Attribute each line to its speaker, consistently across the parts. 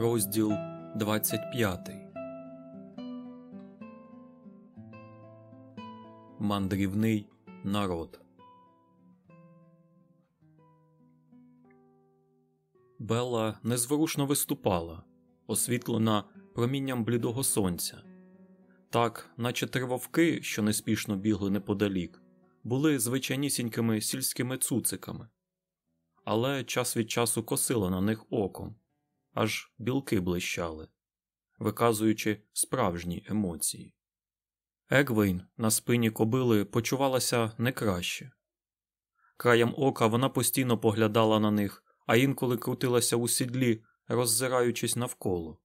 Speaker 1: Розділ 25 Мандрівний народ. Белла незворушно виступала, освітлена промінням блідого сонця. Так, наче три вовки, що неспішно бігли неподалік, були звичайнісінькими сільськими цуциками, але час від часу косила на них оком аж білки блищали, виказуючи справжні емоції. Егвейн на спині кобили почувалася не краще. Краєм ока вона постійно поглядала на них, а інколи крутилася у сідлі, роззираючись навколо.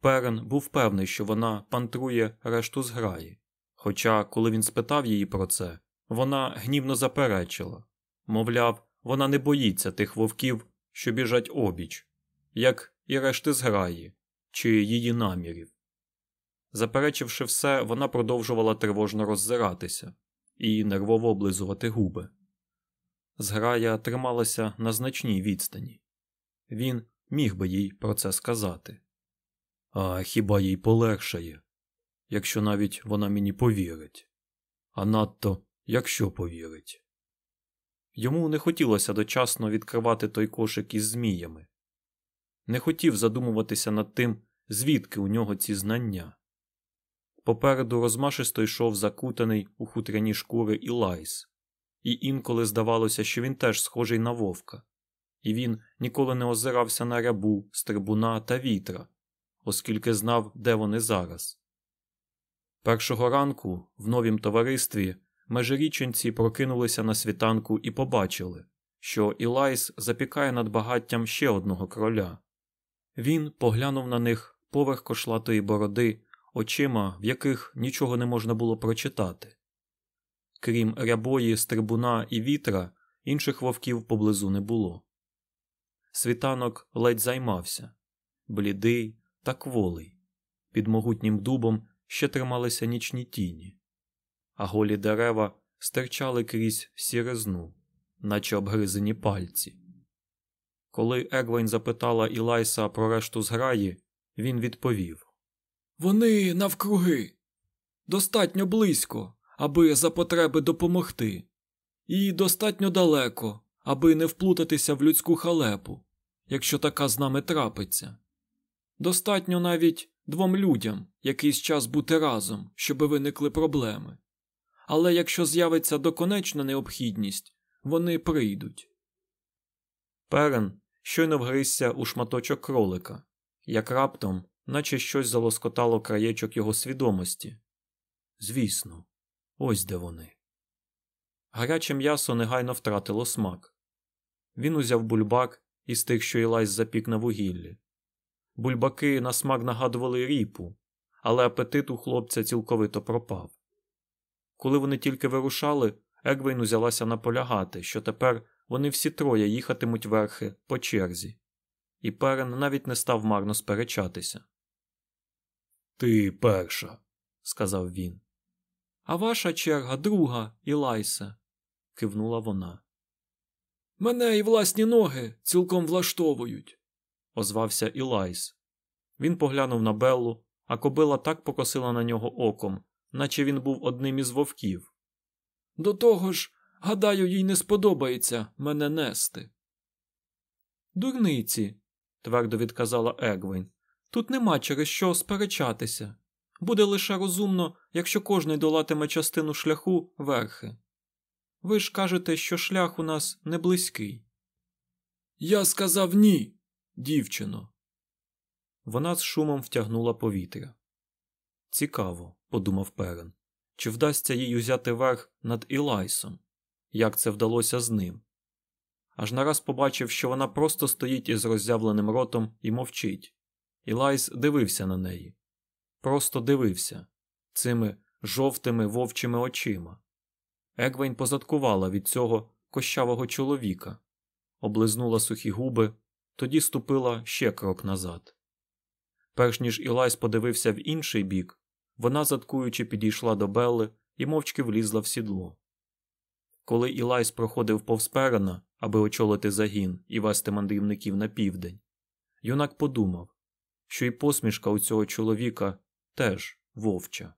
Speaker 1: Перен був певний, що вона пантрує решту зграї, хоча, коли він спитав її про це, вона гнівно заперечила мовляв, вона не боїться тих вовків, що біжать обіч, як і решти зграї чи її намірів. Заперечивши все, вона продовжувала тривожно роззиратися і нервово облизувати губи. Зграя трималася на значній відстані. Він міг би їй про це сказати. А хіба їй полегшає, якщо навіть вона мені повірить, а надто якщо повірить. Йому не хотілося дочасно відкривати той кошик із зміями, не хотів задумуватися над тим, звідки у нього ці знання. Попереду розмашисто йшов закутаний у хутряні шкури Ілайс, і інколи здавалося, що він теж схожий на вовка, і він ніколи не озирався на рябу, стрибуна та вітра, оскільки знав, де вони зараз. Першого ранку в новім товаристві межиріченці прокинулися на світанку і побачили, що Ілайс запікає над багаттям ще одного кроля. Він поглянув на них поверх кошлатої бороди, очима, в яких нічого не можна було прочитати. Крім рябої, стрибуна і вітра, інших вовків поблизу не було. Світанок ледь займався блідий та кволий. Під могутнім дубом ще трималися нічні тіні, а голі дерева стирчали крізь сіризну, наче обгризені пальці. Коли Егвейн запитала Ілайса про решту зграї, він відповів
Speaker 2: Вони навкруги. Достатньо близько, аби за потреби допомогти, і достатньо далеко, аби не вплутатися в людську халепу, якщо така з нами трапиться. Достатньо навіть двом людям якийсь час бути разом, щоб виникли проблеми. Але якщо з'явиться доконечна необхідність, вони прийдуть.
Speaker 1: Перен щойно вгризся у шматочок кролика, як раптом, наче щось залоскотало краєчок його свідомості. Звісно, ось де вони. Гаряче м'ясо негайно втратило смак. Він узяв бульбак із тих, що Ілайс запік на вугіллі. Бульбаки на смак нагадували ріпу, але апетит у хлопця цілковито пропав. Коли вони тільки вирушали, Егвейн узялася наполягати, що тепер вони всі троє їхатимуть верхи по черзі, і Перен навіть не став марно сперечатися. Ти перша, сказав він.
Speaker 2: А ваша черга друга, Ілайсе, кивнула вона. Мене і власні ноги цілком влаштовують,
Speaker 1: озвався Ілайс. Він поглянув на Беллу, а кобила так покосила на нього оком, наче він був одним із вовків.
Speaker 2: До того ж, гадаю, їй не сподобається мене нести. Дурниці, твердо відказала Егвін. Тут нема через що сперечатися. Буде лише розумно, якщо кожний долатиме частину шляху верхи. Ви ж кажете, що шлях у нас не близький. Я сказав ні, дівчино.
Speaker 1: Вона з шумом втягнула повітря. Цікаво, подумав Перен, чи вдасться їй узяти верх над Ілайсом, як це вдалося з ним. Аж нараз побачив, що вона просто стоїть із роззявленим ротом і мовчить. Ілайс дивився на неї. Просто дивився цими жовтими вовчими очима. Егвейн позадкувала від цього кощавого чоловіка, облизнула сухі губи, тоді ступила ще крок назад. Перш ніж Ілайс подивився в інший бік, вона, заткуючи, підійшла до Белли і мовчки влізла в сідло. Коли Ілайс проходив повз перена, аби очолити загін і вести мандрівників на південь, юнак подумав що і посмішка у цього чоловіка теж вовча.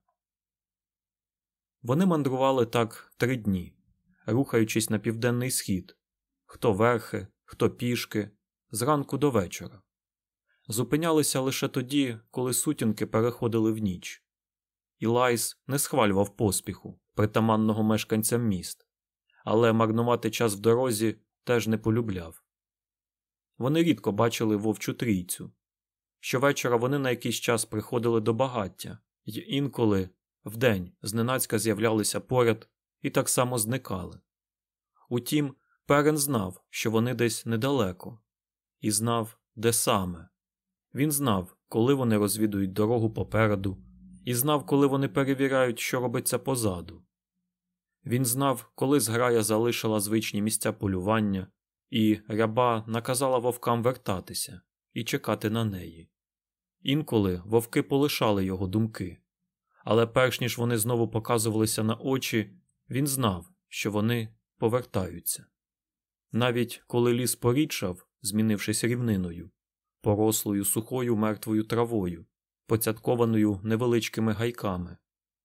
Speaker 1: Вони мандрували так три дні, рухаючись на південний схід хто верхи, хто пішки, зранку до вечора. Зупинялися лише тоді, коли сутінки переходили в ніч. Ілайс не схвалював поспіху, притаманного мешканцям міст, але марнувати час в дорозі теж не полюбляв. Вони рідко бачили вовчу трійцю. Щовечора вони на якийсь час приходили до багаття, й інколи вдень зненацька з'являлися поряд і так само зникали. Утім, Перен знав, що вони десь недалеко, і знав, де саме. Він знав, коли вони розвідують дорогу попереду, і знав, коли вони перевіряють, що робиться позаду. Він знав, коли зграя залишила звичні місця полювання, і ряба наказала вовкам вертатися і чекати на неї. Інколи вовки полишали його думки, але перш ніж вони знову показувалися на очі, він знав, що вони повертаються. Навіть коли ліс порідшав, змінившись рівниною, порослою сухою мертвою травою, поцяткованою невеличкими гайками,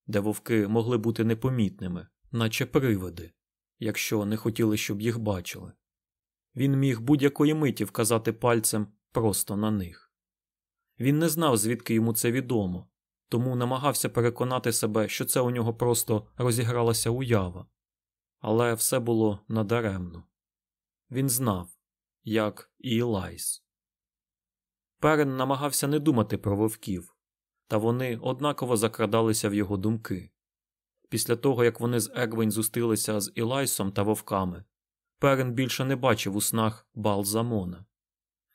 Speaker 1: де вовки могли бути непомітними, наче привиди, якщо не хотіли, щоб їх бачили. Він міг будь-якої миті вказати пальцем просто на них. Він не знав, звідки йому це відомо, тому намагався переконати себе, що це у нього просто розігралася уява, але все було надаремно. Він знав, як і Ілайс. Перен намагався не думати про вовків, та вони однаково закрадалися в його думки. Після того, як вони з Егвень зустрілися з Ілайсом та вовками, Перен більше не бачив у снах Балзамона.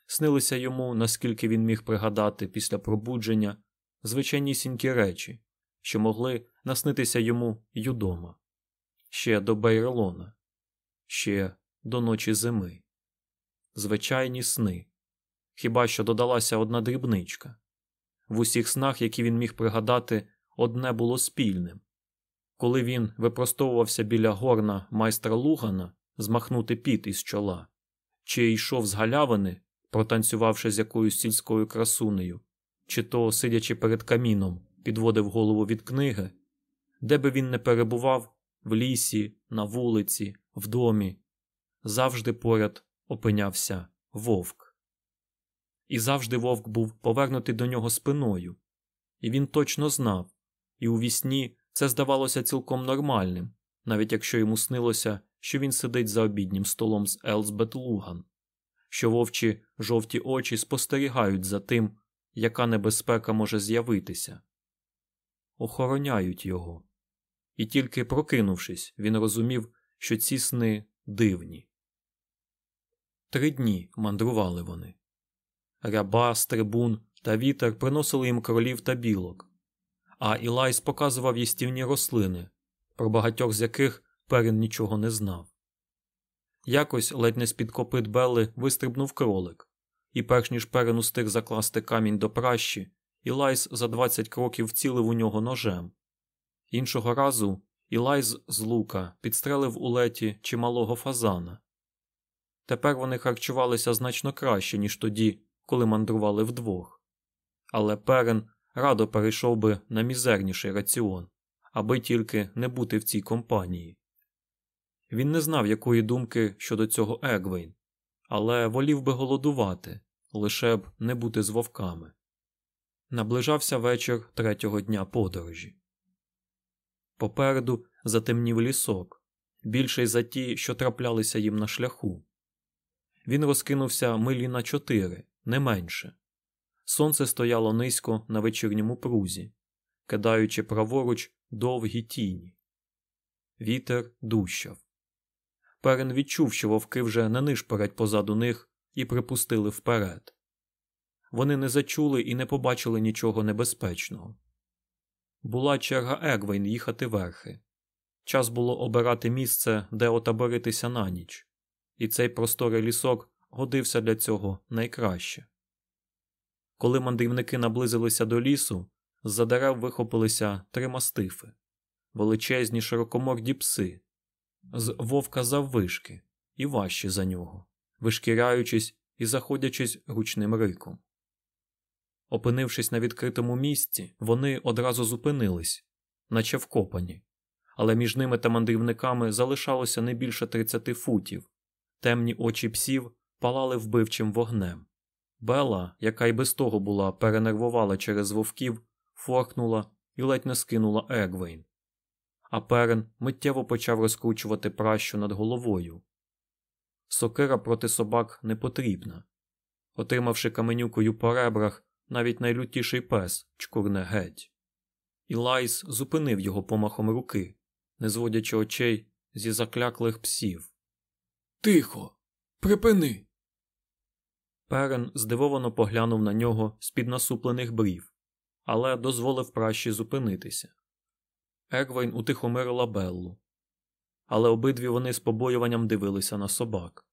Speaker 1: Снилися йому, наскільки він міг пригадати після пробудження, звичайнісінькі речі, що могли наснитися йому й удома, ще до Бейрелона, ще до ночі зими. Звичайні сни. Хіба що додалася одна дрібничка. В усіх снах, які він міг пригадати, одне було спільним. Коли він випростовувався біля горна майстра Лугана змахнути піт із чола, чи йшов з галявини, протанцювавши з якоюсь сільською красунею, чи то, сидячи перед каміном, підводив голову від книги, де би він не перебував в лісі, на вулиці, в домі, завжди поряд опинявся вовк. І завжди вовк був повернутий до нього спиною, і він точно знав, і у вісні це здавалося цілком нормальним, навіть якщо йому снилося, що він сидить за обіднім столом з Елсбет Луган, що вовчі жовті очі спостерігають за тим, яка небезпека може з'явитися, охороняють його. І тільки прокинувшись, він розумів, що ці сни дивні. Три дні мандрували вони. Ряба, стрибун та вітер приносили їм кролів та білок, а Ілайс показував їстівні рослини, про багатьох з яких перен нічого не знав. Якось ледь не з-під копит Белли вистрибнув кролик, і, перш ніж перен устиг закласти камінь до пращі, Ілайс за двадцять кроків вцілив у нього ножем. Іншого разу Ілайз з лука підстрелив у леті чималого фазана. Тепер вони харчувалися значно краще, ніж тоді, коли мандрували вдвох. Але перен радо перейшов би на мізерніший раціон, аби тільки не бути в цій компанії. Він не знав, якої думки щодо цього Егвейн, але волів би голодувати, лише б не бути з вовками. Наближався вечір третього дня подорожі. Попереду затемнів лісок, більший за ті, що траплялися їм на шляху. Він розкинувся милі на чотири, не менше. Сонце стояло низько на вечірньому прузі, кидаючи праворуч довгі тіні. Вітер дущав. Перен відчув, що вовки вже не нишпорять позаду них і припустили вперед. Вони не зачули і не побачили нічого небезпечного. Була черга Егвейн їхати верхи. Час було обирати місце, де отаборитися на ніч, і цей просторий лісок годився для цього найкраще. Коли мандрівники наблизилися до лісу, з за дерев вихопилися три мастифи, величезні широкоморді пси, з вовка заввишки і важчі за нього, вишкіряючись і заходячись гучним риком. Опинившись на відкритому місці, вони одразу зупинились, наче вкопані, але між ними та мандрівниками залишалося не більше 30 футів. Темні очі псів палали вбивчим вогнем. Бела, яка й без того була перенервувала через вовків, форкнула і ледь не скинула Егвейн. А перен миттєво почав розкручувати пращу над головою. Сокира проти собак не потрібна. Отримавши каменюкою по ребрах, навіть найлютіший пес чкурне геть. Ілайс зупинив його помахом руки, не зводячи очей зі закляклих псів.
Speaker 2: Тихо, припини.
Speaker 1: Перен здивовано поглянув на нього з під насуплених брів, але дозволив пращі зупинитися. Егвейн утихомирила Беллу. Але обидві вони з побоюванням дивилися на собак.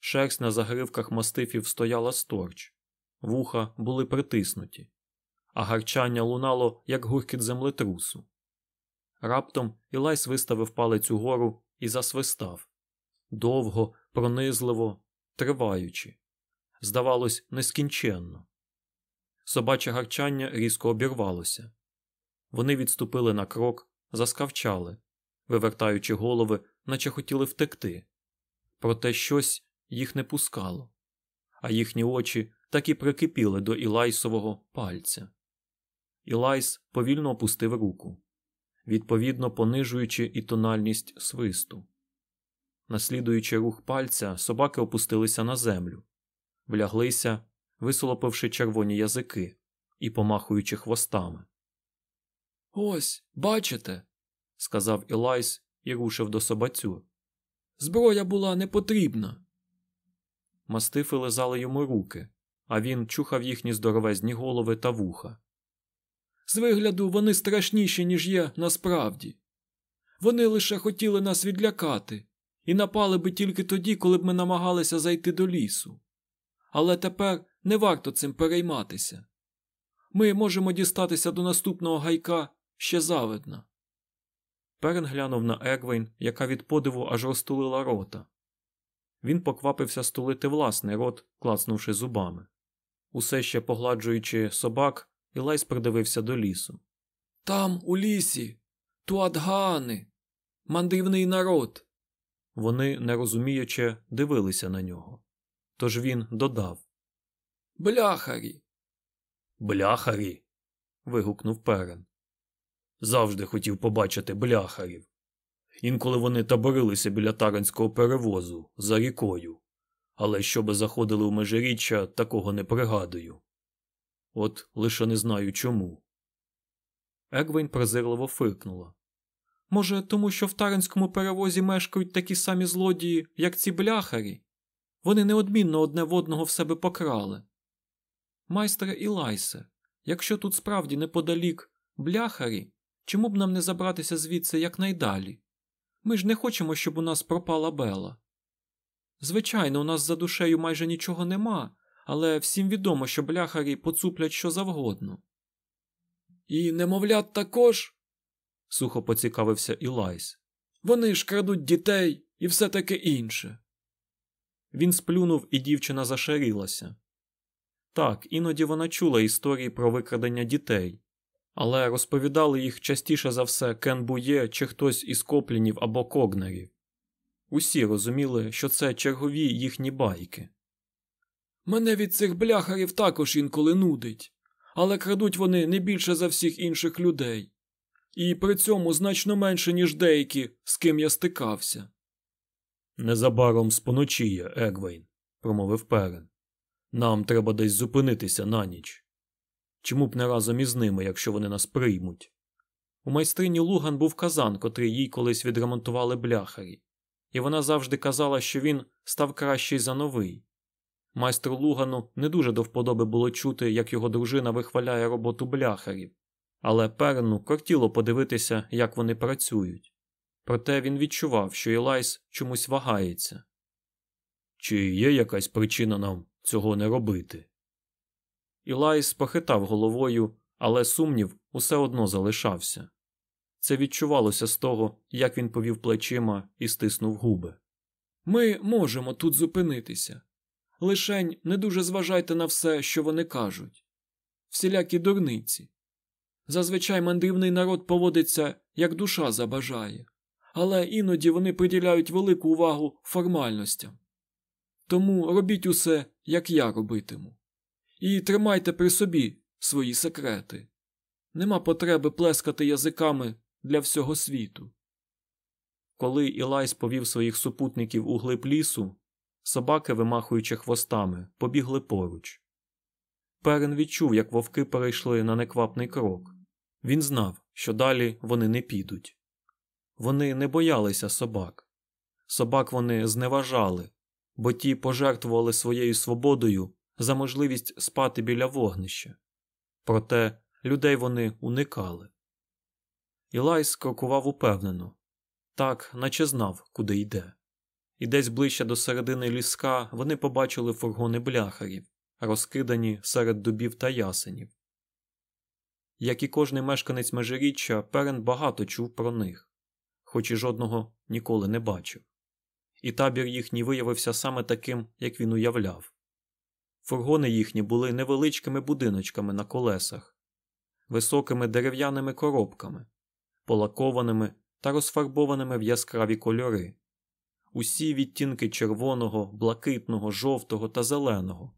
Speaker 1: Шерсть на загривках мастифів стояла сторч, вуха були притиснуті, а гарчання лунало, як гуркіт землетрусу. Раптом Ілайс виставив палець угору і засвистав довго, пронизливо, триваючи. Здавалось, нескінченно. Собаче гарчання різко обірвалося. Вони відступили на крок, заскавчали, вивертаючи голови, наче хотіли втекти. Проте щось їх не пускало, а їхні очі так і прикипіли до Ілайсового пальця. Ілайс повільно опустив руку, відповідно понижуючи і тональність свисту. Наслідуючи рух пальця, собаки опустилися на землю, вляглися, висолопивши червоні язики і помахуючи хвостами.
Speaker 2: Ось, бачите,
Speaker 1: сказав Ілайс і рушив до собацю.
Speaker 2: Зброя була не потрібна.
Speaker 1: Мастифи лизали йому руки, а він чухав їхні здоровезні голови та вуха.
Speaker 2: З вигляду вони страшніші, ніж є насправді. Вони лише хотіли нас відлякати і напали би тільки тоді, коли б ми намагалися зайти до лісу. Але тепер не варто цим перейматися. Ми можемо дістатися до наступного гайка ще завидна.
Speaker 1: Перен глянув на Егвейн, яка від подиву аж розтулила рота. Він поквапився стулити власний рот, клацнувши зубами. Усе ще погладжуючи собак, Ілайс придивився до лісу.
Speaker 2: Там, у лісі, туадгани, мандрівний народ.
Speaker 1: Вони, не розуміючи, дивилися на нього. Тож він додав
Speaker 2: Бляхарі.
Speaker 1: Бляхарі. вигукнув перен. Завжди хотів побачити бляхарів. Інколи вони таборилися біля таранського перевозу за рікою, але щоби заходили у межиріччя, такого не пригадую. От лише не знаю чому. Егвейн презирливо фиркнула.
Speaker 2: Може, тому що в таранському перевозі мешкають такі самі злодії, як ці бляхарі? Вони неодмінно одне в одного в себе покрали. Майстре Ілайсе, якщо тут справді неподалік бляхарі, чому б нам не забратися звідси якнайдалі? Ми ж не хочемо, щоб у нас пропала Бела. Звичайно, у нас за душею майже нічого нема, але всім відомо, що бляхарі поцуплять що завгодно. І немовлят також, сухо поцікавився Ілайс. Вони ж крадуть дітей і все таке інше.
Speaker 1: Він сплюнув, і дівчина зашарілася. Так, іноді вона чула історії про викрадення дітей, але розповідали їх частіше за все Кен Бує чи хтось із коплінів або когнерів. Усі розуміли, що це чергові їхні байки.
Speaker 2: Мене від цих бляхарів також інколи нудить, але крадуть вони не більше за всіх інших людей, і при цьому значно менше, ніж деякі, з ким я стикався.
Speaker 1: Незабаром споночіє, Егвейн, промовив перен. Нам треба десь зупинитися на ніч. Чому б не разом із ними, якщо вони нас приймуть? У майстрині Луган був казан, котрий їй колись відремонтували бляхарі, і вона завжди казала, що він став кращий за новий. Майстру Лугану не дуже до вподоби було чути, як його дружина вихваляє роботу бляхарів, але Перену кортіло подивитися, як вони працюють. Проте він відчував, що Ілайс чомусь вагається. Чи є якась причина нам цього не робити? Ілайс похитав головою, але сумнів усе одно залишався. Це відчувалося з того, як він повів плечима і стиснув губи.
Speaker 2: Ми можемо тут зупинитися. Лишень не дуже зважайте на все, що вони кажуть. всілякі дурниці. Зазвичай мандрівний народ поводиться, як душа забажає, але іноді вони приділяють велику увагу формальностям. Тому робіть усе, як я робитиму. І тримайте при собі свої секрети. Нема потреби плескати язиками для всього світу.
Speaker 1: Коли Ілайс повів своїх супутників у глиб лісу, собаки, вимахуючи хвостами, побігли поруч. Перен відчув, як вовки перейшли на неквапний крок. Він знав, що далі вони не підуть. Вони не боялися собак. Собак вони зневажали, бо ті пожертвували своєю свободою за можливість спати біля вогнища. Проте людей вони уникали. Ілайс крокував упевнено, так, наче знав, куди йде. І десь ближче до середини ліска вони побачили фургони бляхарів, розкидані серед дубів та ясенів. Як і кожний мешканець межиріччя, Перен багато чув про них, хоч і жодного ніколи не бачив. І табір їхній виявився саме таким, як він уявляв. Фургони їхні були невеличкими будиночками на колесах, високими дерев'яними коробками, полакованими та розфарбованими в яскраві кольори, усі відтінки червоного, блакитного, жовтого та зеленого,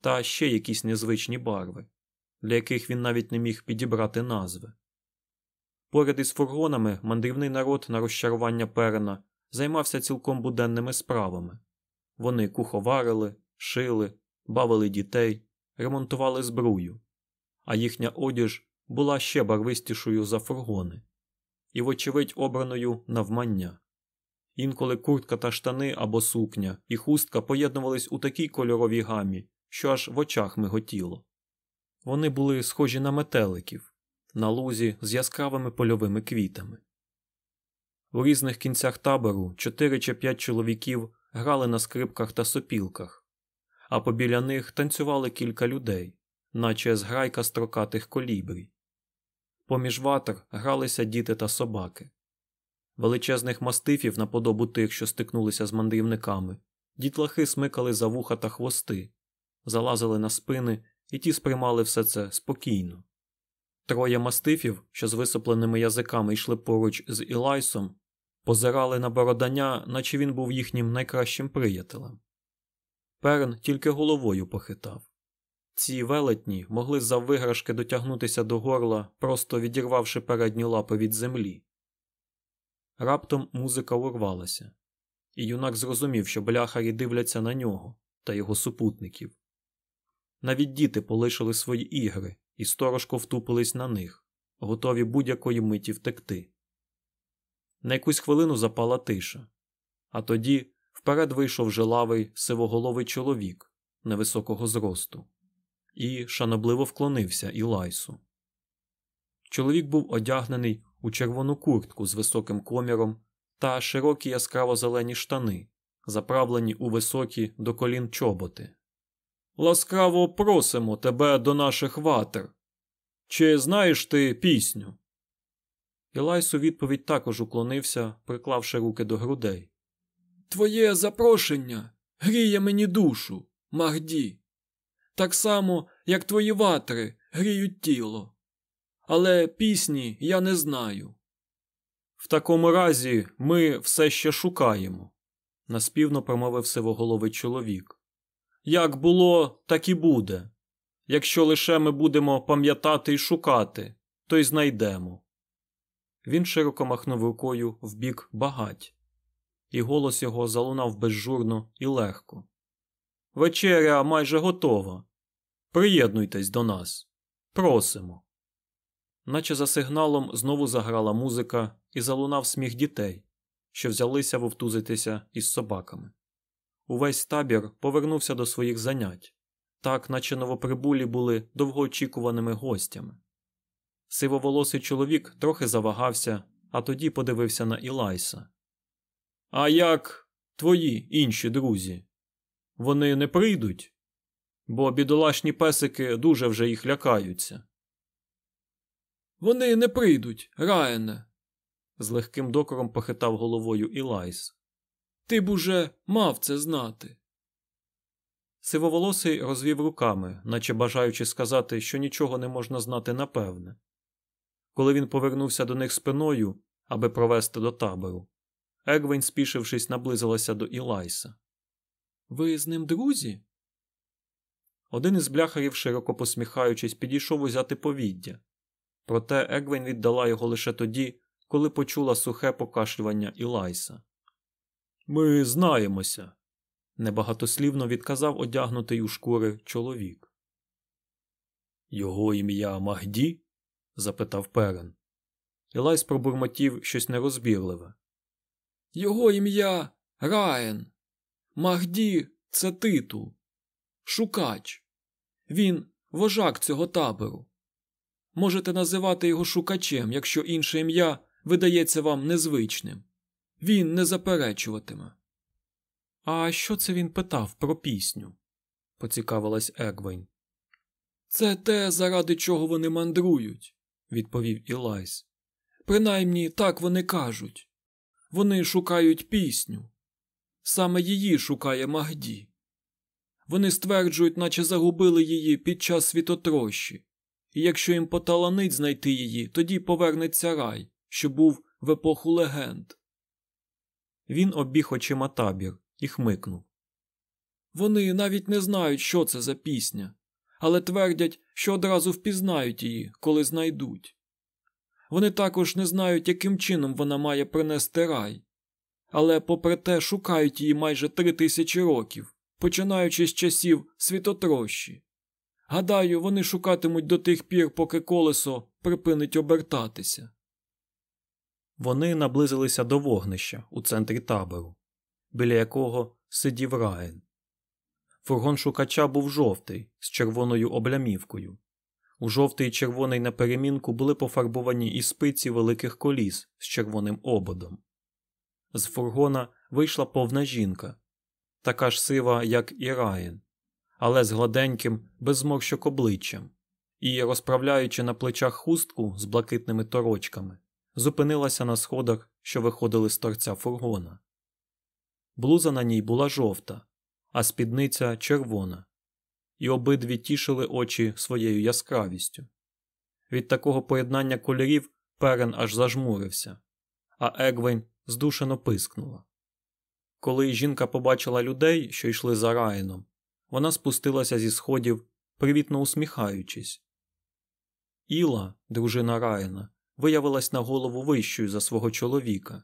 Speaker 1: та ще якісь незвичні барви, для яких він навіть не міг підібрати назви. Поряд із фургонами мандрівний народ на розчарування перена займався цілком буденними справами. Вони куховарили, шили, бавили дітей, ремонтували збрую, а їхня одіж була ще барвистішою за фургони і, вочевидь, обраною навмання. Інколи куртка та штани або сукня і хустка поєднувались у такій кольоровій гамі, що аж в очах миготіло. Вони були схожі на метеликів на лузі з яскравими польовими квітами. У різних кінцях табору чотири чи п'ять чоловіків грали на скрипках та сопілках, а побіля них танцювали кілька людей, наче зграйка строкатих колібрій. Поміж ватер гралися діти та собаки. Величезних мастифів, наподобу тих, що стикнулися з мандрівниками, дітлахи смикали за вуха та хвости, залазили на спини, і ті сприймали все це спокійно. Троє мастифів, що з висопленими язиками йшли поруч з Ілайсом, позирали на бородання, наче він був їхнім найкращим приятелем. Перн тільки головою похитав. Ці велетні могли за виграшки дотягнутися до горла, просто відірвавши передні лапи від землі. Раптом музика урвалася, і юнак зрозумів, що бляхарі дивляться на нього та його супутників. Навіть діти полишили свої ігри і сторожко втупились на них, готові будь-якої миті втекти. На якусь хвилину запала тиша, а тоді вперед вийшов жилавий сивоголовий чоловік невисокого зросту і шанобливо вклонився Ілайсу. Чоловік був одягнений у червону куртку з високим коміром та широкі яскраво зелені штани, заправлені у високі до колін чоботи. Ласкаво просимо тебе до наших ватер. Чи знаєш ти пісню? Ілайс у відповідь також уклонився, приклавши руки до грудей.
Speaker 2: Твоє запрошення гріє мені душу, Магді так само, як твої ватри гріють тіло. Але пісні я не знаю.
Speaker 1: В такому разі ми все ще шукаємо, наспівно промовив сивоголовий чоловік. Як було, так і буде. Якщо лише ми будемо пам'ятати і шукати, то й знайдемо. Він широко махнув рукою в бік багать, і голос його залунав безжурно і легко. Вечеря майже готова. Приєднуйтесь до нас. Просимо. Наче за сигналом знову заграла музика і залунав сміх дітей, що взялися вовтузитися із собаками. Увесь табір повернувся до своїх занять, так, наче новоприбулі були довгоочікуваними гостями. Сивоволосий чоловік трохи завагався, а тоді подивився на Ілайса. А як твої інші друзі? Вони не прийдуть? бо бідолашні песики дуже вже їх лякаються.
Speaker 2: Вони не прийдуть, Раене,
Speaker 1: з легким докором похитав головою Ілайс.
Speaker 2: Ти б уже мав це знати.
Speaker 1: Сивоволосий розвів руками, наче бажаючи сказати, що нічого не можна знати напевне. Коли він повернувся до них спиною, аби провести до табору, Егвін, спішившись, наблизилася до Ілайса.
Speaker 2: Ви з ним друзі?
Speaker 1: Один із бляхарів, широко посміхаючись, підійшов узяти повіддя. Проте Егвін віддала його лише тоді, коли почула сухе покашлювання Ілайса. Ми знаємося, небагатослівно відказав одягнутий у шкури чоловік. Його ім'я Магді? запитав Перен. Ілайс пробурмотів щось нерозбірливе.
Speaker 2: Його ім'я Раєн. Магді це титул. Шукач. Він вожак цього табору. Можете називати його шукачем, якщо інше ім'я видається вам незвичним. Він не заперечуватиме.
Speaker 1: А що це він питав про пісню? поцікавилась Егвейн.
Speaker 2: Це те, заради чого вони мандрують, відповів Ілайс. Принаймні так вони кажуть. Вони шукають пісню. Саме її шукає Магді. Вони стверджують, наче загубили її під час світотрощі, і якщо їм поталанить знайти її, тоді повернеться рай, що був в епоху легенд.
Speaker 1: Він обіг очима табір і хмикнув.
Speaker 2: Вони навіть не знають, що це за пісня, але твердять, що одразу впізнають її, коли знайдуть. Вони також не знають, яким чином вона має принести рай, але, попри те, шукають її майже три тисячі років, починаючи з часів світотрощі. Гадаю, вони шукатимуть до тих пір, поки колесо припинить обертатися.
Speaker 1: Вони наблизилися до вогнища у центрі табору, біля якого сидів Раєн. Фургон шукача був жовтий з червоною облямівкою. У жовтий і червоний на перемінку були пофарбовані і спиці великих коліс з червоним ободом. З фургона вийшла повна жінка, така ж сива, як і Раєн, але з гладеньким, без зморщок обличчям, і, розправляючи на плечах хустку з блакитними торочками, зупинилася на сходах, що виходили з торця фургона. Блуза на ній була жовта, а спідниця червона, і обидві тішили очі своєю яскравістю. Від такого поєднання кольорів перен аж зажмурився, а Егвень здушено пискнула. Коли жінка побачила людей, що йшли за Раїном, вона спустилася зі сходів, привітно усміхаючись. Іла, дружина Раїна, виявилась на голову вищою за свого чоловіка,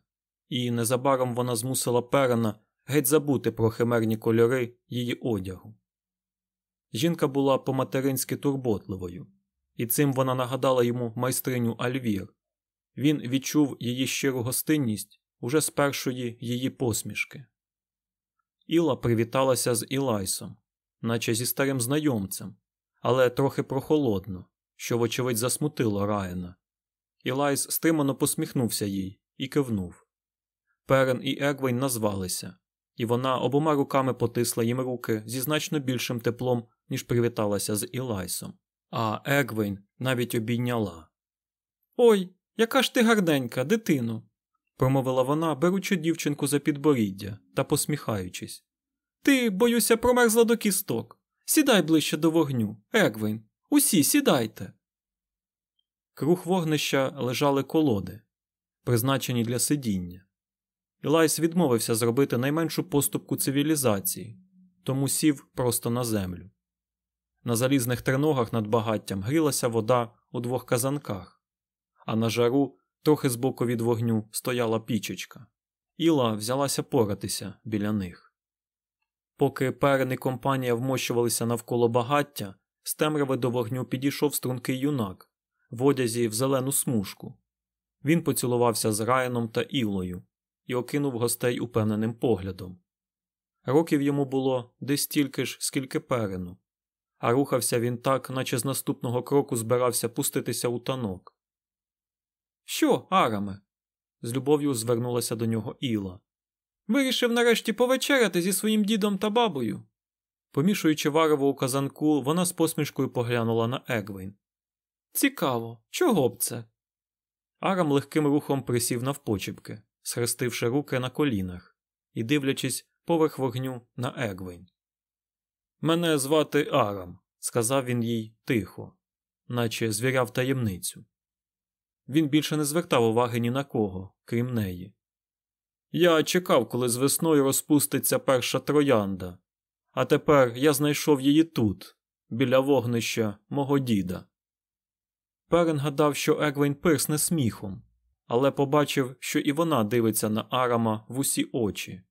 Speaker 1: і незабаром вона змусила перена геть забути про химерні кольори її одягу. Жінка була по-материнськи турботливою, і цим вона нагадала йому майстриню Альвір. Він відчув її щиру гостинність уже з першої її посмішки. Іла привіталася з Ілайсом, наче зі старим знайомцем, але трохи прохолодно, що, вочевидь, засмутило Раєна. Ілайс стримано посміхнувся їй і кивнув. Перен і Егвейн назвалися, і вона обома руками потисла їм руки зі значно більшим теплом, ніж привіталася з Ілайсом. А Егвейн навіть обійняла. Ой, яка ж ти гарненька, дитино, промовила вона, беручи дівчинку за підборіддя та посміхаючись. Ти, боюся, промерзла до кісток. Сідай ближче до вогню, Егвейн. Усі сідайте. Круг вогнища лежали колоди, призначені для сидіння. Ілайс відмовився зробити найменшу поступку цивілізації, тому сів просто на землю. На залізних треногах над багаттям грілася вода у двох казанках, а на жару, трохи збоку від вогню, стояла пічечка. Іла взялася поратися біля них. Поки перен і компанія вмощувалися навколо багаття, з темряви до вогню підійшов стрункий юнак в одязі в зелену смужку. Він поцілувався з Райаном та Ілою і окинув гостей упевненим поглядом. Років йому було десь стільки ж, скільки перену, а рухався він так, наче з наступного кроку збирався пуститися у танок. Що, Араме? з любов'ю звернулася до нього Іла. Вирішив нарешті повечеряти зі своїм дідом та бабою. Помішуючи варево у казанку, вона з посмішкою поглянула на Егвейн. Цікаво, чого б це? Арам легким рухом присів навпочіпки, схрестивши руки на колінах і дивлячись поверх вогню на Егвейн. Мене звати Арам, сказав він їй тихо, наче звіряв таємницю. Він більше не звертав уваги ні на кого, крім неї. Я чекав, коли з весною розпуститься перша троянда, а тепер я знайшов її тут, біля вогнища мого діда. Перен гадав, що Егвейн пирсне сміхом, але побачив, що і вона дивиться на Арама в усі очі.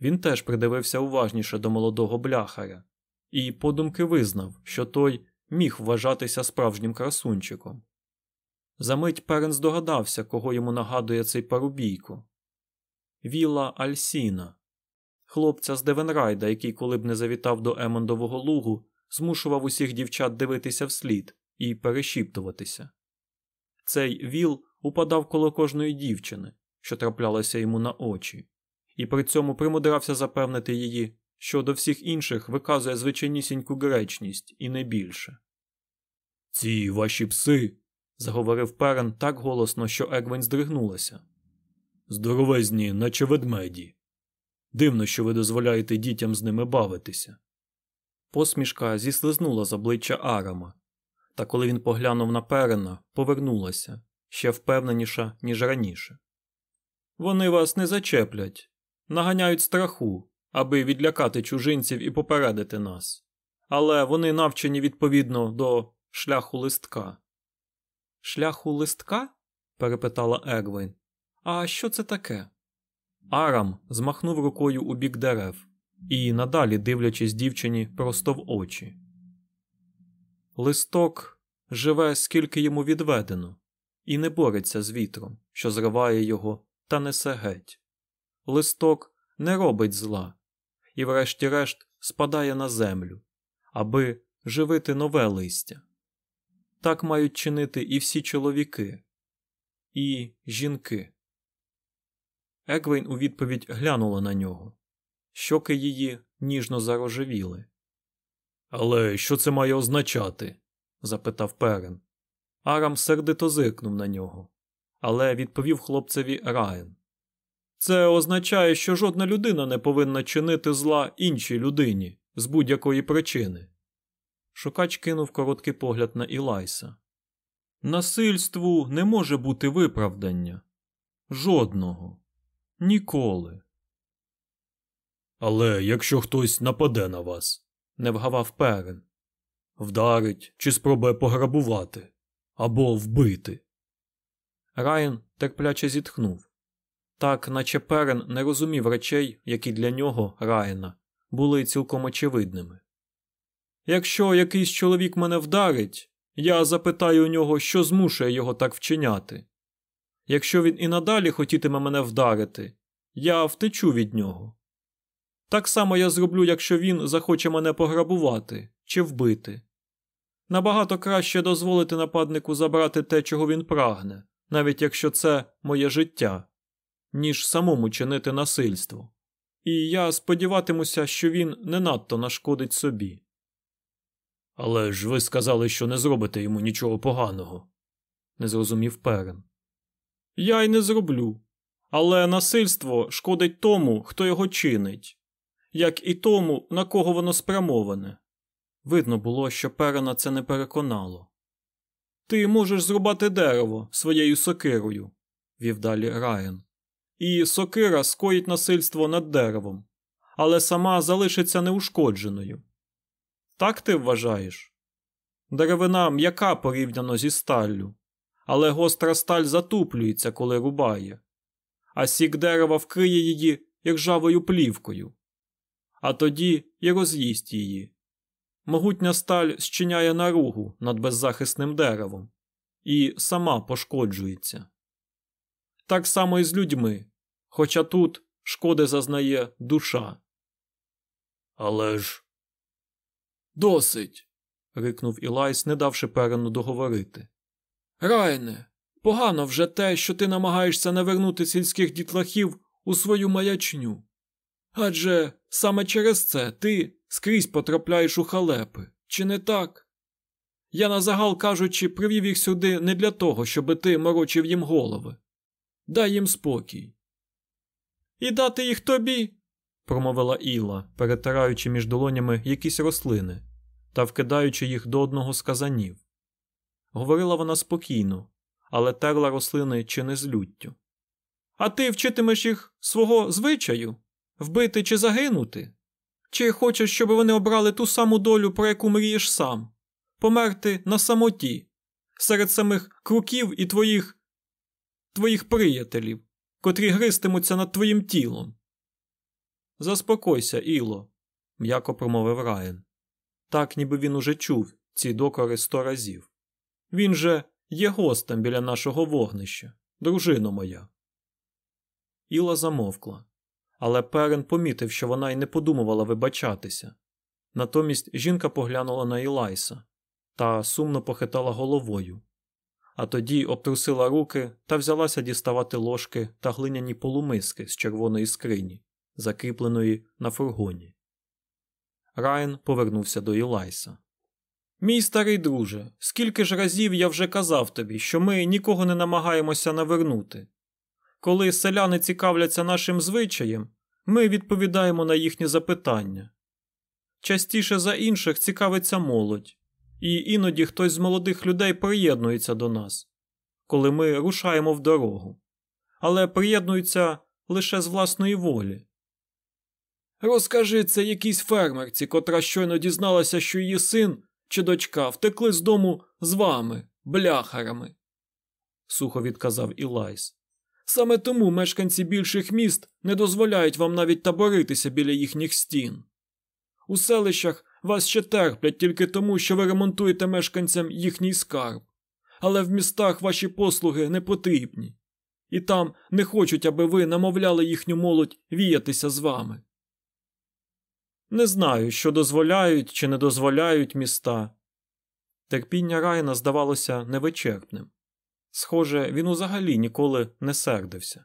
Speaker 1: Він теж придивився уважніше до молодого бляхаря і подумки визнав, що той міг вважатися справжнім красунчиком. Замить Перен здогадався, кого йому нагадує цей парубійко Віла Альсіна, хлопця з Девенрайда, який, коли б не завітав до Емондового лугу, змушував усіх дівчат дивитися вслід і перешіптуватися. Цей віл упадав коло кожної дівчини, що траплялася йому на очі, і при цьому примудрався запевнити її, що до всіх інших виказує звичайнісіньку гречність і не більше. Ці ваші пси. заговорив Перен так голосно, що Егвень здригнулася. Здоровезні, наче ведмеді. Дивно, що ви дозволяєте дітям з ними бавитися. Посмішка зіслизнула з обличчя Арама, та коли він поглянув на перена, повернулася ще впевненіша, ніж раніше. Вони вас не зачеплять, наганяють страху, аби відлякати чужинців і попередити нас, але вони навчені відповідно до шляху листка. Шляху листка? перепитала Егвейн. А що це таке? Арам змахнув рукою у бік дерев і надалі дивлячись дівчині просто в очі. Листок живе, скільки йому відведено, і не бореться з вітром, що зриває його та несе геть. Листок не робить зла і, врешті-решт, спадає на землю, аби живити нове листя. Так мають чинити і всі чоловіки, і жінки. Егвейн у відповідь глянула на нього. Щоки її ніжно зарожевіли. Але що це має означати? запитав Перен. Арам сердито зиркнув на нього, але відповів хлопцеві Раєн. Це означає, що жодна людина не повинна чинити зла іншій людині з будь-якої причини. Шукач кинув короткий погляд на Ілайса. Насильству не може бути виправдання. Жодного. Ніколи. Але якщо хтось нападе на вас, не вгавав перен, вдарить чи спробує пограбувати або вбити. Райан терпляче зітхнув, так наче перен не розумів речей, які для нього, Райана, були цілком очевидними. Якщо якийсь чоловік мене вдарить, я запитаю у нього, що змушує його так вчиняти. Якщо він і надалі хотітиме мене вдарити, я втечу від нього. Так само я зроблю, якщо він захоче мене пограбувати чи вбити. Набагато краще дозволити нападнику забрати те, чого він прагне, навіть якщо це моє життя, ніж самому чинити насильство. І я сподіватимуся, що він не надто нашкодить собі. Але ж ви сказали, що не зробите йому нічого поганого, не зрозумів Перен. Я й не зроблю. Але насильство шкодить тому, хто його чинить, як і тому, на кого воно спрямоване. Видно було, що Перена це не переконало. Ти можеш зрубати дерево своєю сокирою, вів далі Райан. І сокира скоїть насильство над деревом, але сама залишиться неушкодженою. Так ти вважаєш? Деревина м'яка порівняно зі сталлю, але гостра сталь затуплюється, коли рубає, а сік дерева вкриє її іржавою плівкою, а тоді і роз'їсть її. Могутня сталь зчиняє наругу над беззахисним деревом і сама пошкоджується. Так само і з людьми, хоча тут шкоди зазнає душа. Але ж. Досить. рикнув Ілайс, не давши перену договорити. Райне, погано вже те, що ти намагаєшся навернути сільських дітлахів у свою маячню. Адже саме через це ти скрізь потрапляєш у халепи, чи не так? Я на загал кажучи, привів їх сюди не для того, щоби ти морочив їм голови. Дай їм спокій. І дати їх тобі? промовила Іла, перетираючи між долонями якісь рослини та вкидаючи їх до одного з казанів. Говорила вона спокійно, але терла рослини чи не з люттю. А ти вчитимеш їх свого звичаю вбити чи загинути? Чи хочеш, щоб вони обрали ту саму долю, про яку мрієш сам, померти на самоті, серед самих круків і твоїх твоїх приятелів, котрі гристимуться над твоїм тілом? Заспокойся, Іло, м'яко промовив Раєн. Так, ніби він уже чув ці докори сто разів. Він же є гостем біля нашого вогнища, дружино моя. Іла замовкла, але Перен помітив, що вона й не подумувала вибачатися. Натомість жінка поглянула на Ілайса та сумно похитала головою, а тоді обтрусила руки та взялася діставати ложки та глиняні полумиски з червоної скрині, закріпленої на фургоні. Райан повернувся до Ілайса. Мій старий друже, скільки ж разів я вже казав тобі, що ми нікого не намагаємося навернути. Коли селяни цікавляться нашим звичаєм, ми відповідаємо на їхні запитання. Частіше за інших цікавиться молодь, і іноді хтось з молодих людей приєднується до нас, коли ми рушаємо в дорогу, але приєднуються лише з власної волі. Розкажи це якійсь фермерці, котра щойно дізналася, що її син чи дочка втекли з дому з вами, бляхарами, сухо відказав Ілайс. Саме тому мешканці більших міст не дозволяють вам навіть таборитися біля їхніх стін. У селищах вас ще терплять тільки тому, що ви ремонтуєте мешканцям їхній скарб, але в містах ваші послуги не потрібні, і там не хочуть, аби ви намовляли їхню молодь віятися з вами. Не знаю, що дозволяють чи не дозволяють міста. Терпіння Райна здавалося невичерпним. Схоже, він узагалі ніколи не сердився.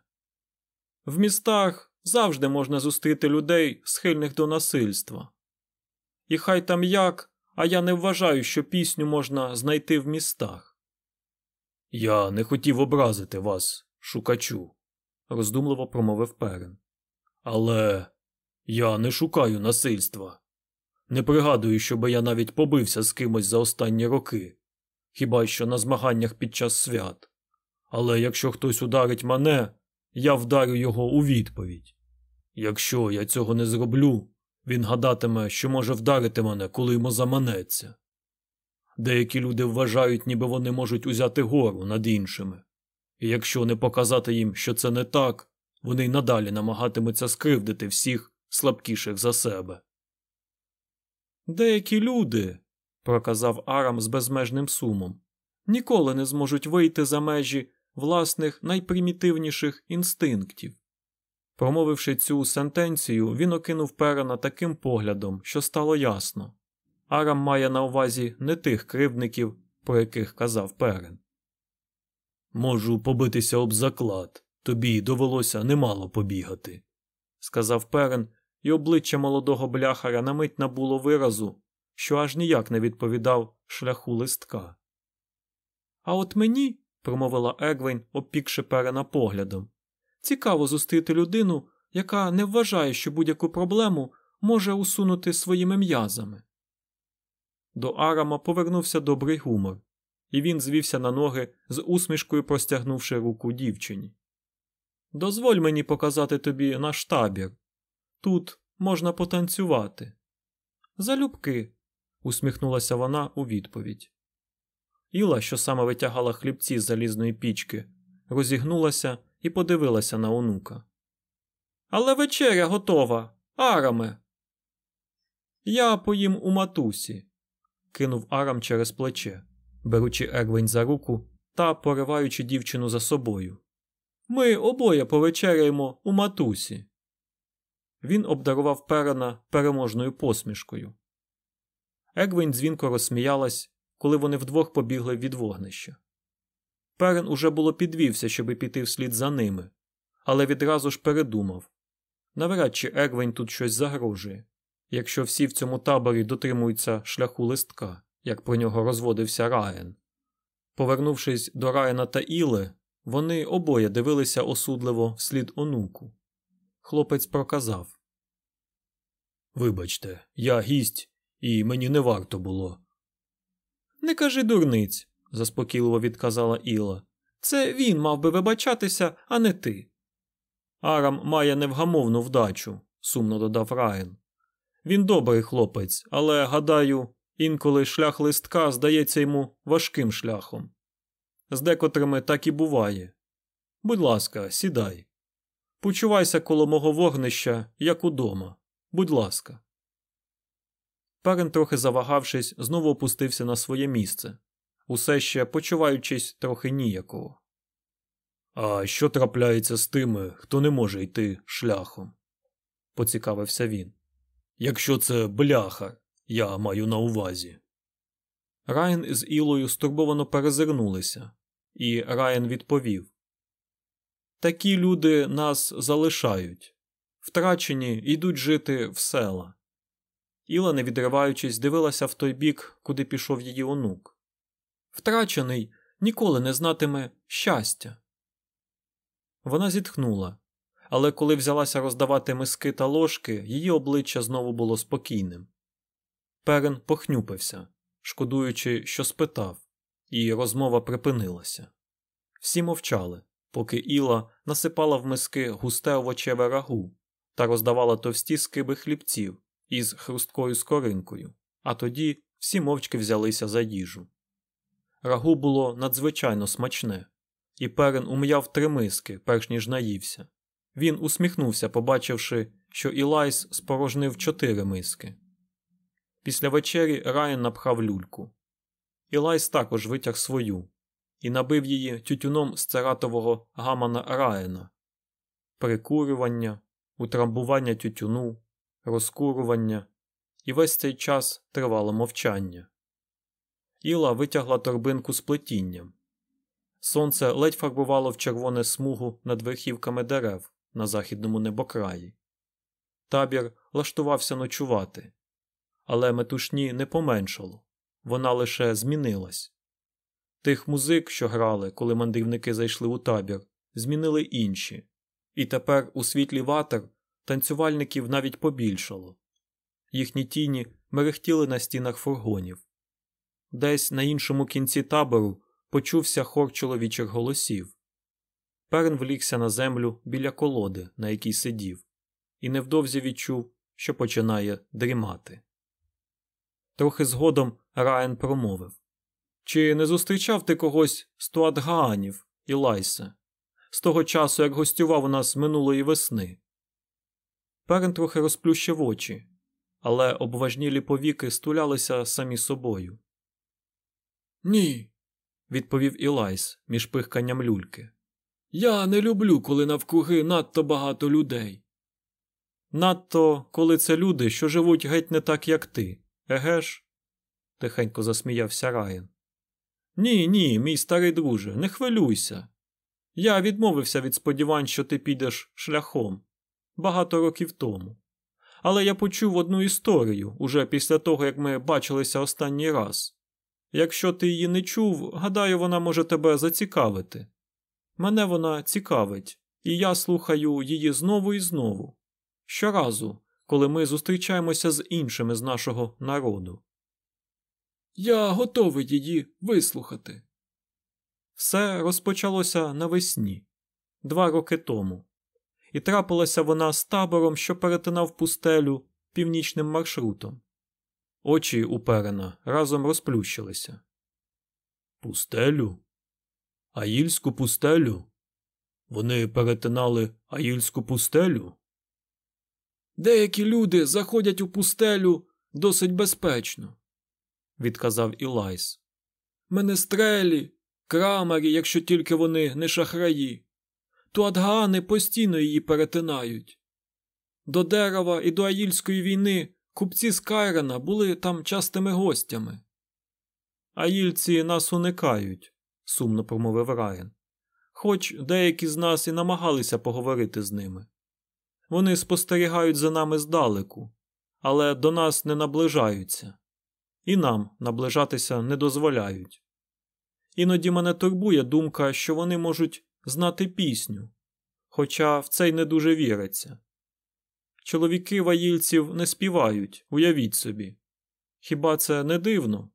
Speaker 1: В містах завжди можна зустріти людей, схильних до насильства. І хай там як, а я не вважаю, що пісню можна знайти в містах. Я не хотів образити вас, шукачу, роздумливо промовив Перен. Але я не шукаю насильства. Не пригадую, щоби я навіть побився з кимось за останні роки, хіба що на змаганнях під час свят. Але якщо хтось ударить мене, я вдарю його у відповідь. Якщо я цього не зроблю, він гадатиме, що може вдарити мене, коли йому заманеться. Деякі люди вважають, ніби вони можуть узяти гору над іншими, і якщо не показати їм, що це не так, вони й надалі намагатимуться скривдити всіх слабкіших за себе. Деякі люди, проказав Арам з безмежним сумом, ніколи не зможуть вийти за межі власних найпримітивніших інстинктів. Промовивши цю сентенцію, він окинув перена таким поглядом, що стало ясно. Арам має на увазі не тих кривдників, про яких казав перен. Можу побитися об заклад, тобі довелося немало побігати, сказав перен, і обличчя молодого бляхара на мить набуло виразу, що аж ніяк не відповідав шляху листка. А от мені, промовила Егвейн, обпікши перена поглядом, цікаво зустріти людину, яка не вважає, що будь-яку проблему може усунути своїми м'язами. До Арама повернувся добрий гумор, і він звівся на ноги з усмішкою простягнувши руку дівчині. Дозволь мені показати тобі наш табір. Тут можна потанцювати. Залюбки, усміхнулася вона у відповідь. Іла, що саме витягала хлібці з залізної пічки, розігнулася і подивилася на онука. Але вечеря готова, араме. Я поїм у матусі, кинув Арам через плече, беручи Ервень за руку та пориваючи дівчину за собою. Ми обоє повечеряємо у матусі. Він обдарував перена переможною посмішкою. Егвін дзвінко розсміялась, коли вони вдвох побігли від вогнища. Перен уже було підвівся, щоби піти вслід за ними, але відразу ж передумав навряд чи Егвень тут щось загрожує, якщо всі в цьому таборі дотримуються шляху листка, як про нього розводився Раєн. Повернувшись до Раєна та Іле, вони обоє дивилися осудливо вслід онуку. Хлопець проказав
Speaker 2: Вибачте, я гість, і мені не варто було.
Speaker 1: Не кажи дурниць, заспокійливо відказала Іла. Це він мав би вибачатися, а не ти. Арам має невгамовну вдачу, сумно додав Райан. Він добрий хлопець, але, гадаю, інколи шлях листка здається йому важким шляхом. З декотрими так і буває. Будь ласка, сідай. Почувайся коло мого вогнища, як удома. Будь ласка. Перен, трохи завагавшись, знову опустився на своє місце, усе ще почуваючись трохи ніяково. А що трапляється з тими, хто не може йти шляхом? поцікавився він. Якщо це бляха, я маю на увазі. Райан із Ілою стурбовано перезирнулися, і Райан відповів Такі люди нас залишають, втрачені йдуть жити в села. Іла, не відриваючись, дивилася в той бік, куди пішов її онук. Втрачений ніколи не знатиме щастя. Вона зітхнула, але коли взялася роздавати миски та ложки, її обличчя знову було спокійним. Перен похнюпився, шкодуючи, що спитав, і розмова припинилася. Всі мовчали, поки Іла насипала в миски густе овочеве рагу та роздавала товсті скиби хлібців із хрусткою скоринкою, а тоді всі мовчки взялися за їжу. Рагу було надзвичайно смачне, і перен ум'яв три миски, перш ніж наївся. Він усміхнувся, побачивши, що Ілайс спорожнив чотири миски. Після вечері Райан напхав люльку. Ілайс також витяг свою і набив її тютюном з цератового гамана Раєна. Прикурювання, утрамбування тютюну, розкурування, і весь цей час тривало мовчання. Іла витягла торбинку з плетінням. Сонце ледь фарбувало в червоне смугу над верхівками дерев на західному небокраї. Табір лаштувався ночувати, але метушні не поменшало, вона лише змінилась. Тих музик, що грали, коли мандрівники зайшли у табір, змінили інші, і тепер у світлі ватер танцювальників навіть побільшало. Їхні тіні мерехтіли на стінах фургонів. Десь на іншому кінці табору почувся хор чоловічих голосів. Перн влігся на землю біля колоди, на якій сидів, і невдовзі відчув, що починає дрімати. Трохи згодом Раєн промовив Чи не зустрічав ти когось з Туатгаанів, Ілайсе, з того часу, як гостював у нас минулої весни? Перен трохи розплющив очі, але обважнілі повіки стулялися самі собою. Ні, відповів Ілайс між пихканням люльки. Я не люблю, коли навкруги надто багато людей. Надто коли це люди, що живуть геть не так, як ти, еге ж? тихенько засміявся Райан. Ні, ні, мій старий друже, не хвилюйся. Я відмовився від сподівань, що ти підеш шляхом багато років тому. Але я почув одну історію уже після того, як ми бачилися останній раз. Якщо ти її не чув, гадаю, вона може тебе зацікавити. Мене вона цікавить, і я слухаю її знову і знову. Щоразу, коли ми зустрічаємося з іншими з нашого народу. Я готовий її вислухати. Все розпочалося навесні, два роки тому, і трапилася вона з табором, що перетинав пустелю північним маршрутом. Очі уперена разом розплющилися. Пустелю? Аїльську пустелю? Вони перетинали Аїльську пустелю? Деякі люди заходять у пустелю досить безпечно, відказав Ілайс. Менестрелі, крамарі, якщо тільки вони не шахраї. Туатгаани постійно її перетинають. До дерева і до Аїльської війни купці з Кайрена були там частими гостями. Аїльці нас уникають, сумно промовив Райан. Хоч деякі з нас і намагалися поговорити з ними. Вони спостерігають за нами здалеку, але до нас не наближаються, і нам наближатися не дозволяють. Іноді мене турбує думка, що вони можуть знати пісню, хоча в це й не дуже віриться. Чоловіки ваїльців не співають, уявіть собі. Хіба це не дивно?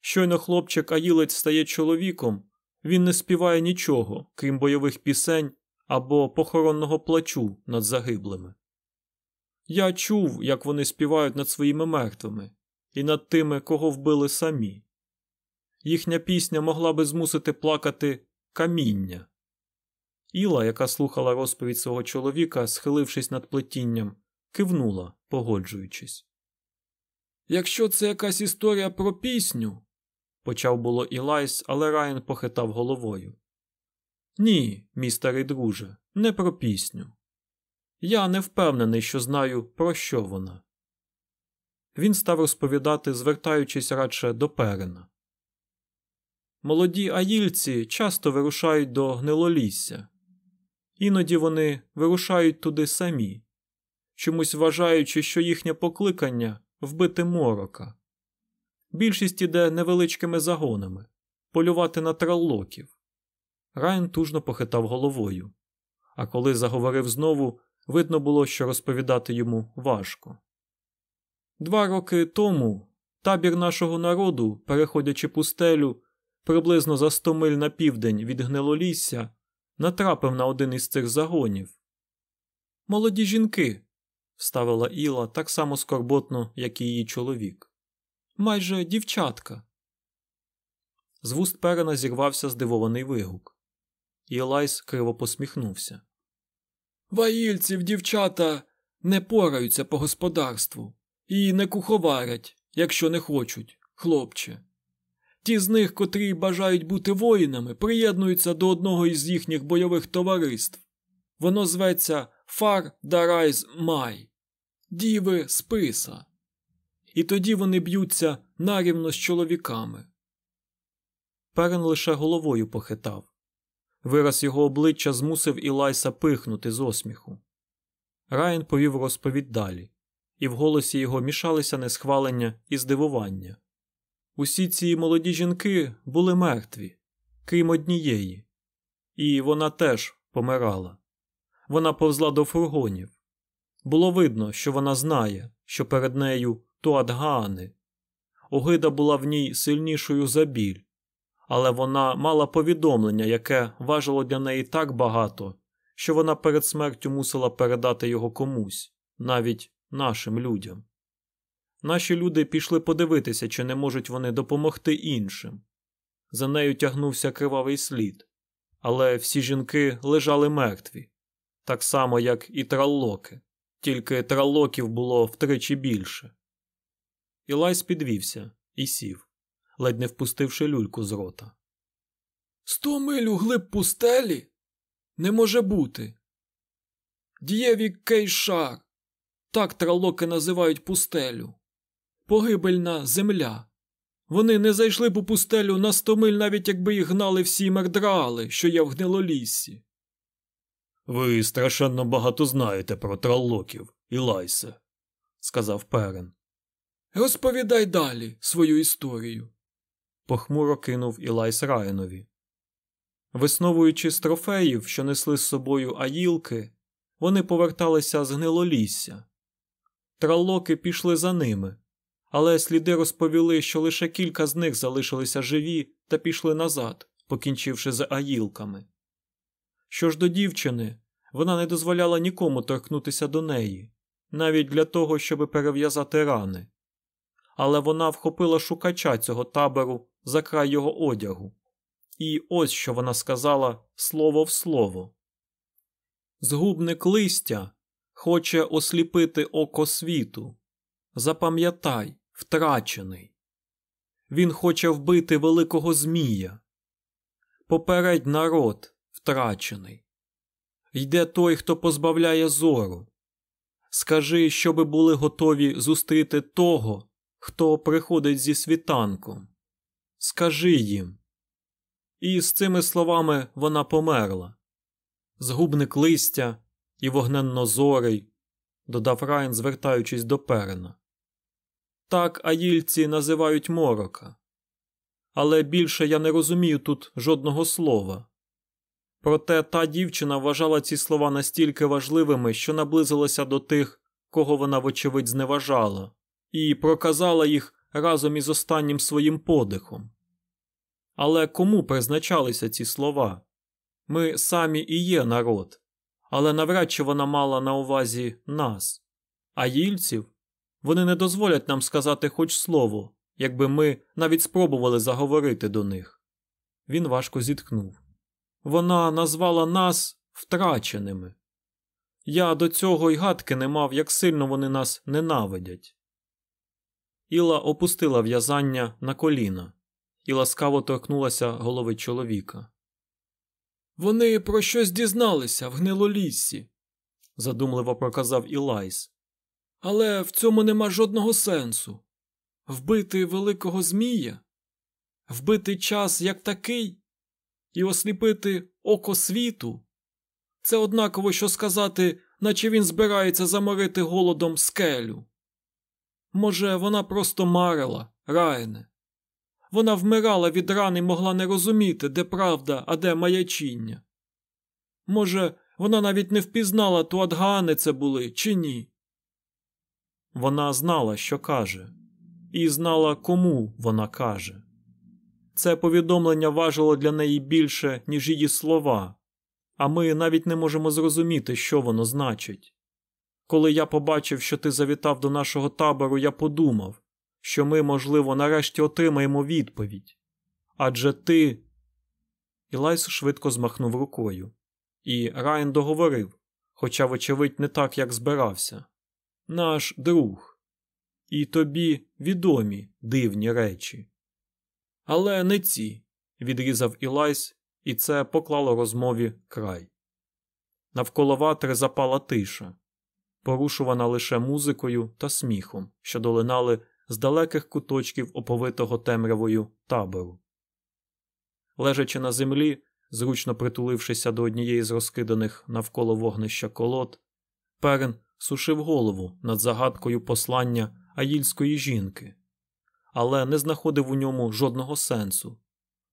Speaker 1: Щойно хлопчик аїлець стає чоловіком, він не співає нічого, крім бойових пісень або похоронного плачу над загиблими. Я чув, як вони співають над своїми мертвими і над тими, кого вбили самі. Їхня пісня могла би змусити плакати каміння. Іла, яка слухала розповідь свого чоловіка, схилившись над плетінням, кивнула, погоджуючись.
Speaker 2: Якщо це якась історія про пісню,
Speaker 1: почав було Ілайс, але Райан похитав головою. Ні, мій старий друже, не про пісню. Я не впевнений, що знаю, про що вона. Він став розповідати, звертаючись радше до перена. Молоді аїльці часто вирушають до гнилолісся, іноді вони вирушають туди самі, чомусь вважаючи, що їхнє покликання вбити морока. Більшість іде невеличкими загонами полювати на траллоків. Райан тужно похитав головою, а коли заговорив знову, видно було, що розповідати йому важко. Два роки тому табір нашого народу, переходячи пустелю, приблизно за сто миль на південь від гнилолісся, натрапив на один із цих загонів. Молоді жінки, вставила Іла так само скорботно, як і її чоловік. Майже дівчатка. З вуст перена зірвався здивований вигук. Ілайс криво посміхнувся.
Speaker 2: Ваїльців дівчата не пораються по господарству і не куховарять, якщо не хочуть, хлопче. Ті з них, котрі бажають бути воїнами, приєднуються до одного із їхніх бойових товариств. Воно зветься Фар Дарайз Май, діви списа. І тоді вони б'ються нарівно з чоловіками.
Speaker 1: Перен лише головою похитав. Вираз його обличчя змусив Ілайса пихнути з осміху. Райан повів розповідь далі, і в голосі його мішалися несхвалення і здивування. Усі ці молоді жінки були мертві, крім однієї, і вона теж помирала. Вона повзла до фургонів. Було видно, що вона знає, що перед нею Туатгаани. Огида була в ній сильнішою за біль, але вона мала повідомлення, яке важило для неї так багато, що вона перед смертю мусила передати його комусь, навіть нашим людям. Наші люди пішли подивитися, чи не можуть вони допомогти іншим. За нею тягнувся кривавий слід, але всі жінки лежали мертві, так само, як і траллоки, тільки траллоків було втричі більше. Ілайс підвівся і сів, ледь не впустивши люльку з рота.
Speaker 2: Сто миль у глиб пустелі? Не може бути. Дієві Кейшар. Так тралоки називають пустелю. Погибельна земля. Вони не зайшли б у пустелю на сто миль, навіть якби їх гнали всі мердрали, що є в гнилоліссі.
Speaker 1: Ви страшенно багато знаєте про траллоків, Ілайсе, сказав Перен.
Speaker 2: Розповідай далі свою історію.
Speaker 1: Похмуро кинув Ілайс Райанові. Висновуючи з трофеїв, що несли з собою аїлки, вони поверталися з гнилолісся. Траллоки пішли за ними, але сліди розповіли, що лише кілька з них залишилися живі та пішли назад, покінчивши з аїлками. Що ж до дівчини, вона не дозволяла нікому торкнутися до неї, навіть для того, щоб перев'язати рани. Але вона вхопила шукача цього табору за край його одягу. І ось що вона сказала слово в слово. Згубник листя хоче осліпити око світу. Запам'ятай, втрачений. Він хоче вбити великого Змія. Попередь народ втрачений. Йде той, хто позбавляє зору. Скажи, щоби були готові зустріти того, хто приходить зі світанком. Скажи їм. І з цими словами вона померла. Згубник листя і вогненнозорий, додав Райан, звертаючись до перена. Так аїльці називають морока. Але більше я не розумію тут жодного слова. Проте та дівчина вважала ці слова настільки важливими, що наблизилася до тих, кого вона, вочевидь, зневажала, і проказала їх разом із останнім своїм подихом. Але кому призначалися ці слова? Ми самі і є народ, але навряд чи вона мала на увазі нас, а їльців вони не дозволять нам сказати хоч слово, якби ми навіть спробували заговорити до них. Він важко зітхнув. Вона назвала нас втраченими. Я до цього й гадки не мав, як сильно вони нас ненавидять. Іла опустила в'язання на коліна і ласкаво торкнулася голови чоловіка.
Speaker 2: Вони про щось дізналися в гнилоліссі,
Speaker 1: задумливо проказав Ілайс.
Speaker 2: Але в цьому нема жодного сенсу. Вбити великого Змія, вбити час як такий і осліпити око світу. Це однаково що сказати, наче він збирається заморити голодом скелю. Може, вона просто марила, Райне. Вона вмирала від ран і могла не розуміти, де правда, а де маячіння. Може, вона навіть не впізнала, то адгани це були, чи ні.
Speaker 1: Вона знала, що каже, і знала, кому вона каже. Це повідомлення важило для неї більше, ніж її слова, а ми навіть не можемо зрозуміти, що воно значить. Коли я побачив, що ти завітав до нашого табору, я подумав, що ми, можливо, нарешті отримаємо відповідь. Адже ти. Ілайс швидко змахнув рукою, і Райан договорив, хоча, вочевидь, не так, як збирався. Наш друг. І тобі відомі дивні речі.
Speaker 2: Але не ці,
Speaker 1: відрізав Ілайс, і це поклало розмові край. Навколо ватри запала тиша, порушувана лише музикою та сміхом, що долинали з далеких куточків оповитого темрявою табору. Лежачи на землі, зручно притулившися до однієї з розкиданих навколо вогнища колод, Перен сушив голову над загадкою послання аїльської жінки, але не знаходив у ньому жодного сенсу,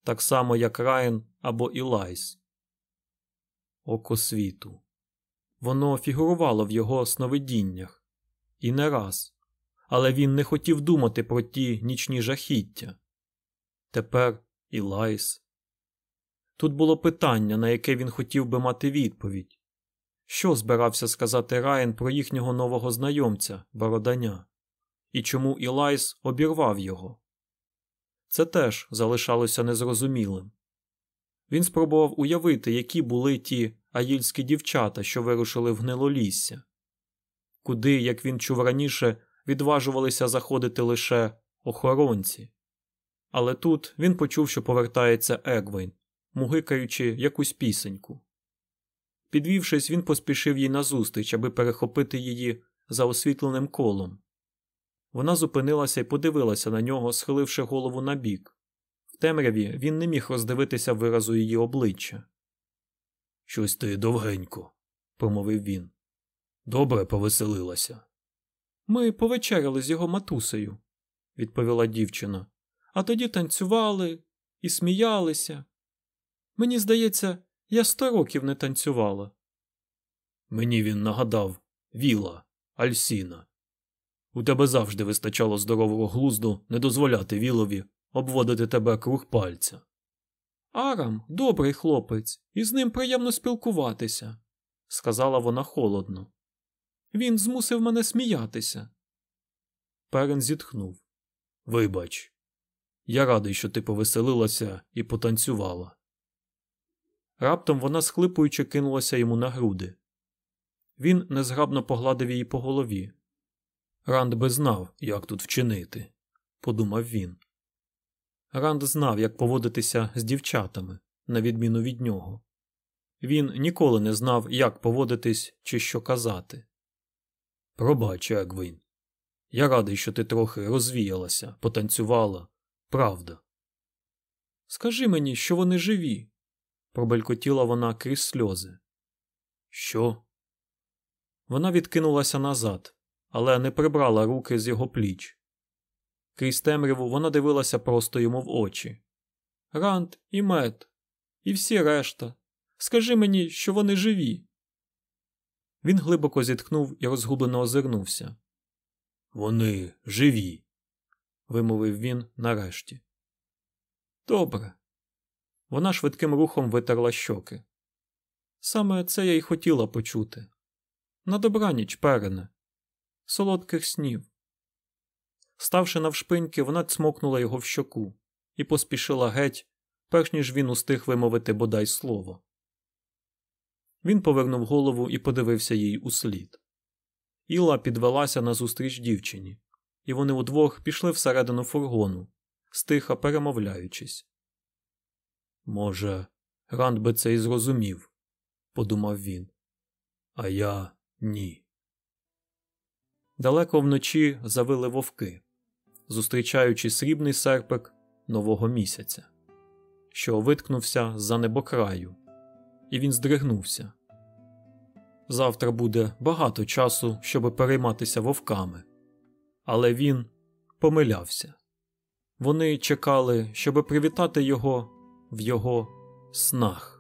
Speaker 1: так само, як Райан або Ілайс. Око світу. Воно фігурувало в його сновидіннях і не раз, але він не хотів думати про ті нічні жахіття. Тепер Ілайс. Тут було питання, на яке він хотів би мати відповідь. Що збирався сказати Райан про їхнього нового знайомця, Бороданя, і чому Ілайс обірвав його? Це теж залишалося незрозумілим. Він спробував уявити, які були ті аїльські дівчата, що вирушили в гнилолісся, куди, як він чув раніше, відважувалися заходити лише охоронці. Але тут він почув, що повертається Егвейн, мугикаючи якусь пісеньку. Підвівшись, він поспішив їй назустріч, аби перехопити її за освітленим колом. Вона зупинилася і подивилася на нього, схиливши голову набік. В темряві він не міг роздивитися виразу її обличчя. Щось ти довгенько, промовив він. Добре повеселилася.
Speaker 2: Ми повечеряли з його матусею, відповіла дівчина, а тоді танцювали і сміялися. Мені здається, я сто років не танцювала.
Speaker 1: Мені він нагадав Віла, Альсіна. У тебе завжди вистачало здорового глузду не дозволяти Вілові обводити тебе круг пальця.
Speaker 2: Арам добрий хлопець, і з ним приємно спілкуватися, сказала вона холодно. Він змусив мене сміятися.
Speaker 1: Перен зітхнув. Вибач, я радий, що ти повеселилася і потанцювала. Раптом вона, схлипуючи, кинулася йому на груди. Він незграбно погладив її по голові. Ранд би знав, як тут вчинити, подумав він. Ранд знав, як поводитися з дівчатами, на відміну від нього. Він ніколи не знав, як поводитись чи що казати. Пробач, Егвін. Я радий, що ти трохи розвіялася, потанцювала. Правда.
Speaker 2: Скажи мені, що вони живі,
Speaker 1: пробелькотіла вона крізь сльози. Що? Вона відкинулася назад, але не прибрала руки з його пліч. Крізь темряву вона дивилася просто йому в очі.
Speaker 2: Ранд і мед, і всі решта. Скажи мені, що вони живі.
Speaker 1: Він глибоко зітхнув і розгублено озирнувся. Вони живі, вимовив він нарешті.
Speaker 2: Добре.
Speaker 1: Вона швидким рухом витерла щоки. Саме це я й хотіла почути. На добраніч, перене, солодких снів. Ставши навшпиньки, вона цмокнула його в щоку і поспішила геть, перш ніж він устиг вимовити бодай слово. Він повернув голову і подивився їй услід. Іла підвелася назустріч дівчині, і вони удвох пішли всередину фургону, стиха перемовляючись. Може, Ранд би це і зрозумів, подумав він. А я ні. Далеко вночі завили вовки, зустрічаючи срібний серпик нового місяця, що виткнувся за небокраю, і він здригнувся. Завтра буде багато часу, щоб перейматися вовками, але він помилявся. Вони чекали, щоб привітати його в його снах.